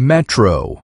Metro.